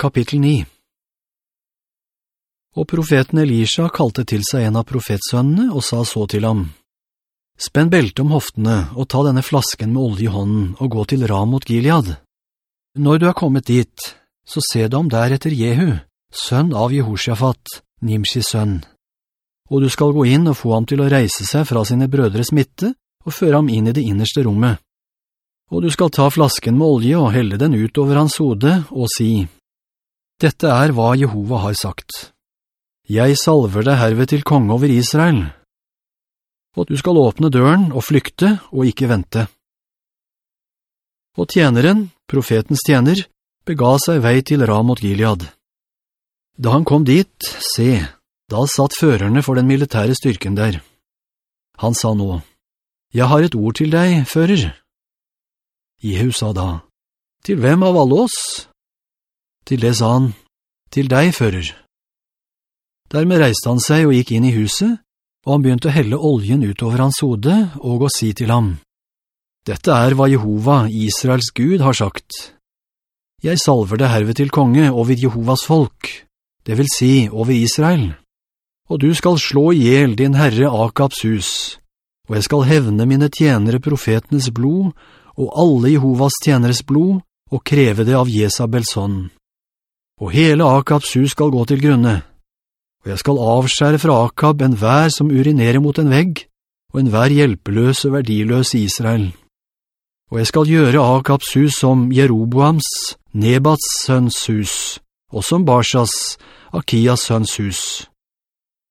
Kapittel 9 Og profeten Elisha kalte til seg en av profetsønnene og sa så til ham, «Spenn belte om hoftene og ta denne flasken med olje i hånden og gå til Ram mot Gilead. Når du er kommet dit, så se deg om der etter Jehu, sønn av Jehoshaphat, Nimshis sønn. Og du skal gå inn og få ham til å reise seg fra sine brødres midte og føre ham inn i det innerste rommet. Og du skal ta flasken med olje og helle den ut over hans hode og si, «Dette er hva Jehova har sagt.» Jeg salver deg herved til konge over Israel. Og du skal åpne døren og flykte og ikke vente. Og tjeneren, profetens tjener, bega seg vei til Ramot Gilead. Da han kom dit, se, da satt førerne for den militære styrken der. Han sa nå, «Jeg har et ord til deg, fører.» Jehu sa da, «Til hvem av alle oss?» Til det sa han, «Til deg, fører.» Dermed reiste han seg og gikk inn i huset, og han begynte å helle oljen utover hans hode og å si til ham, «Dette er hva Jehova, Israels Gud, har sagt. Jeg salver deg herved til konge over Jehovas folk, det vil si over Israel. Og du skal slå ihjel din herre Akabs hus, og jeg skal hevne mine tjenere profetenes blod, og alle Jehovas tjeneres blod, og kreve det av Jesabels hånd. Og hele Akabs hus skal gå til grunne, og jeg skal avskjære fra Akab en vær som urinerer mot en vegg, og en vær hjelpeløs og verdiløs Israel. Og jeg skal gjøre Akabs hus som Jeroboams, Nebats sønns hus, og som Barsas, Akias sønns hus.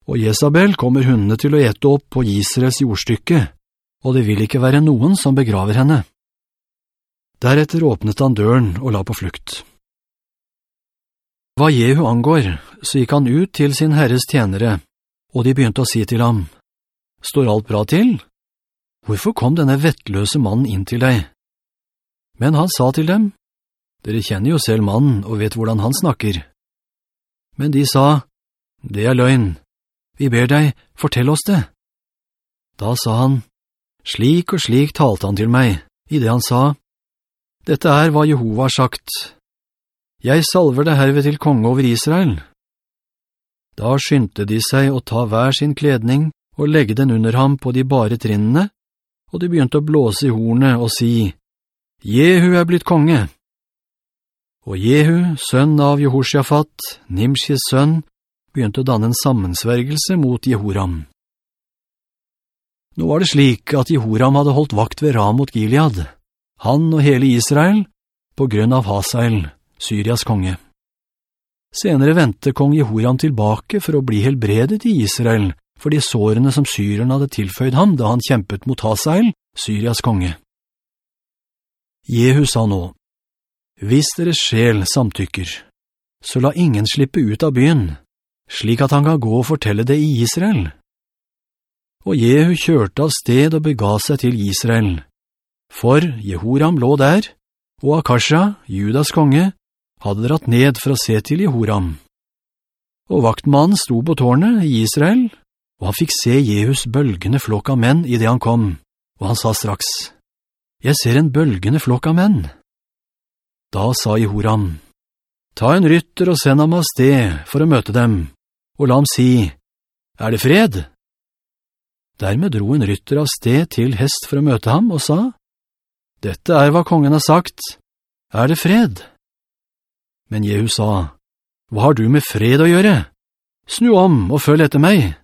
Og Jezabel kommer hundene til å ete opp på Israels jordstykke, og det vil ikke være noen som begraver henne. Deretter åpnet han døren og la på flukt. Hva Jehu angår, så gikk han ut til sin herres tjenere, og de begynte å si til ham, «Står alt bra til? Hvorfor kom denne vettløse mannen inn til deg?» Men han sa til dem, «Dere kjenner jo selv mannen og vet hvordan han snakker.» Men de sa, «Det er løgn. Vi ber deg, fortell oss det.» Da sa han, «Slik og slik talte han til meg, i det han sa, «Dette er hva Jehova har sagt.» Jeg salver deg herved til konge over Israel. Da skyndte de seg å ta hver sin kledning og legge den under ham på de bare trinnene, og de begynte å blåse i hornet og si, «Jehu er blitt konge!» Og Jehu, sønn av Jehoshaphat, Nimshis sønn, begynte å danne en sammensvergelse mot Jehoram. Nå var det slik at Jehoram hadde holdt vakt ved Ramot Gilead, han og hele Israel, på grunn av Hasael, Syrias konge. Senere ventet kong Jehoram tilbake for å bli helbredet i Israel for de sårene som syrerne hadde tilføyd ham da han kjempet mot Hasael, Syrias konge. Jehu sa nå, «Hvis deres sjel samtykker, så la ingen slippe ut av byen, slik at han kan gå og fortelle det i Israel.» Og Jehu kjørte av sted og bega seg til Israel, for Jehoram lå der, og Akasha, Judas konge, hadde dratt ned for å se til Jehoram. Og vaktmannen sto på tårnet i Israel, og han fikk se Jehus bølgende flokk av menn i det han kom, og han sa straks, «Jeg ser en bølgende flokk av menn.» Da sa Jehoram, «Ta en rytter og send ham av sted for å møte dem, og la ham si, «Er det fred?» Dermed dro en rytter av sted til hest for å møte ham og sa, «Dette er hva kongen har sagt. Er det fred?» Men Jehu sa, «Hva har du med fred å gjøre? Snu om og følg etter meg!»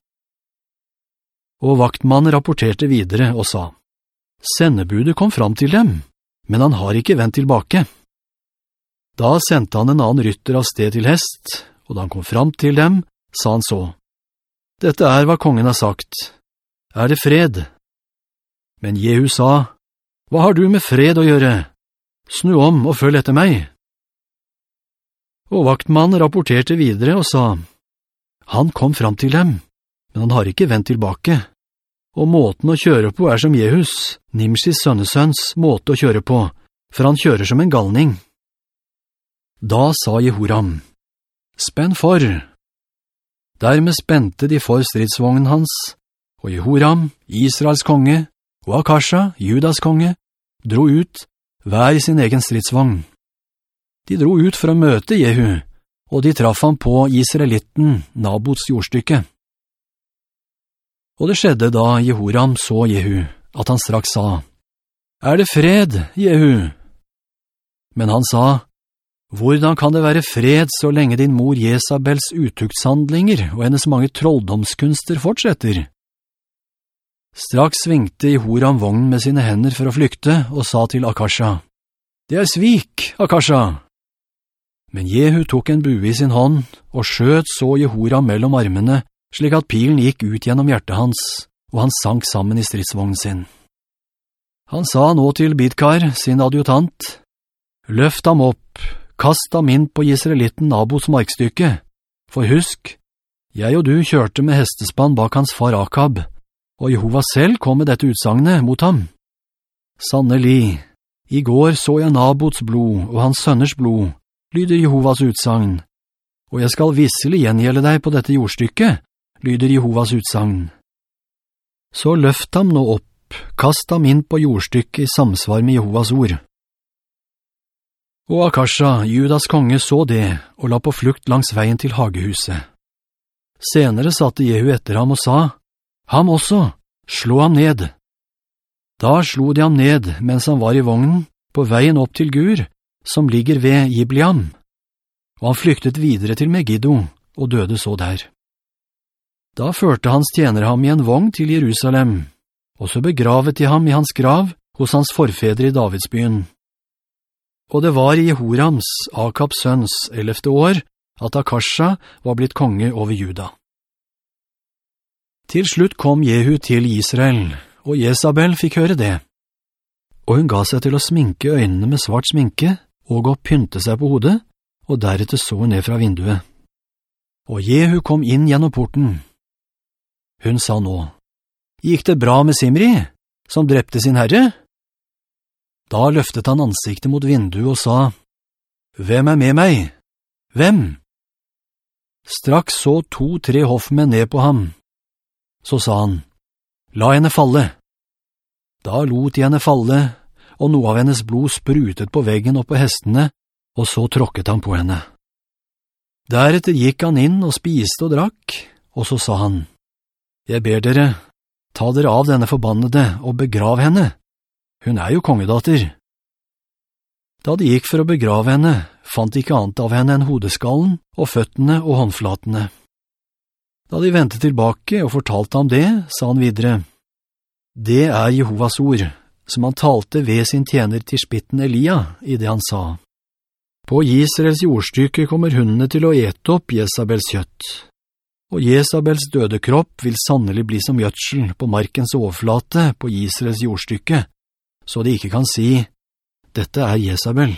Og vaktmannen rapporterte videre og sa, «Sendebudet kom fram til dem, men han har ikke vendt tilbake.» Da sendte han en annen rytter av sted til hest, og da han kom fram til dem, sa han så, «Dette er hva kongen har sagt. Er det fred?» Men Jehu sa, «Hva har du med fred å gjøre? Snu om og følg etter meg!» Og vaktmannen rapporterte videre og sa, «Han kom fram til dem, men han har ikke vendt tilbake. Og måten å kjøre på er som Jehus, Nimshis sønnesøns måte å kjøre på, for han kjører som en galning.» Da sa Jehoram, «Spenn for!» Dermed spente de for stridsvognen hans, og Jehoram, Israels konge, og Akasha, Judas konge, dro ut, hver sin egen stridsvogn. De dro ut for å møte Jehu, og de traff ham på Israelitten, Nabots jordstykke. Og det skjedde da Jehoram så Jehu, at han straks sa, «Er det fred, Jehu?» Men han sa, «Hvordan kan det være fred så lenge din mor Jesabels utuktshandlinger og hennes mange trolldomskunster fortsetter?» Straks svingte Jehoram vognen med sine hender for å flykte og sa til Akasha, «Det er svik, Akasha!» Men Jehu tok en bue i sin hånd og skjøt så Jehoram mellom armene, slik at pilen gikk ut gjennom hjertet hans, og han sank sammen i stridsvognen sin. Han sa nå til Bidkar, sin adjutant, «Løft ham opp, kast ham inn på Israelitten Nabos markstykke, for husk, jeg og du kjørte med hestespann bak hans far Akab, og Jehova selv kom med dette utsagnet mot ham. Sannelig, i går så jeg Nabots blod og hans sønners blod, lyder Jehovas utsagn, og jeg skal visselig gjengjelde deg på dette jordstykket, lyder Jehovas utsagn. Så løft ham nå opp, kast ham inn på jordstykket i samsvar med Jehovas ord. Og Akasha, Judas konge, så det, og la på flukt langs veien til hagehuset. Senere satte Jehu etter ham og sa, «Ham også, slå ham ned!» Da slo de ham ned mens han var i vognen, på veien opp til Gur, som ligger ved Gibliam, og han flyktet videre til Megiddo og døde så der. Da førte hans tjenere ham i en vogn til Jerusalem, og så begravet de ham i hans grav hos hans forfedre i Davidsbyen. Og det var i Jehorams, Akabs sønns, ellevte år, at Akasha var blitt konge over Juda. Til slutt kom Jehu til Israel, og Jesabel fikk høre det. Og hun ga seg til å sminke øynene med svart sminke, og å pynte seg på hodet, og deretter så hun ned fra vinduet. Og Jehu kom inn gjennom porten. Hun sa nå, «Gikk det bra med Simri, som drepte sin herre?» Da løftet han ansiktet mot vinduet og sa, «Hvem er med meg? Hvem?» Straks så to-tre hoffmenn ned på ham. Så sa han, «La henne falle!» Da lot de henne falle, og noe av hennes blod sprutet på veggen og på hestene, og så tråkket han på henne. Deretter gikk han inn og spiste og drakk, og så sa han, «Jeg ber dere, ta dere av denne forbannede og begrav henne. Hun er jo kongedater.» Da de gikk for å begrave henne, fant de ikke annet av henne enn hodeskallen og føttene og håndflatene. Da de ventet tilbake og fortalte ham det, sa han videre, «Det er Jehovas ord, som han talte ved sin tjener til spitten Elia i det han sa. På Israels jordstykke kommer hundene til å ete opp Jesabels kjøtt, og Jesabels døde kropp vil sannelig bli som gjødsel på markens overflate på Israels jordstykke, så de ikke kan si, «Dette er Jesabel».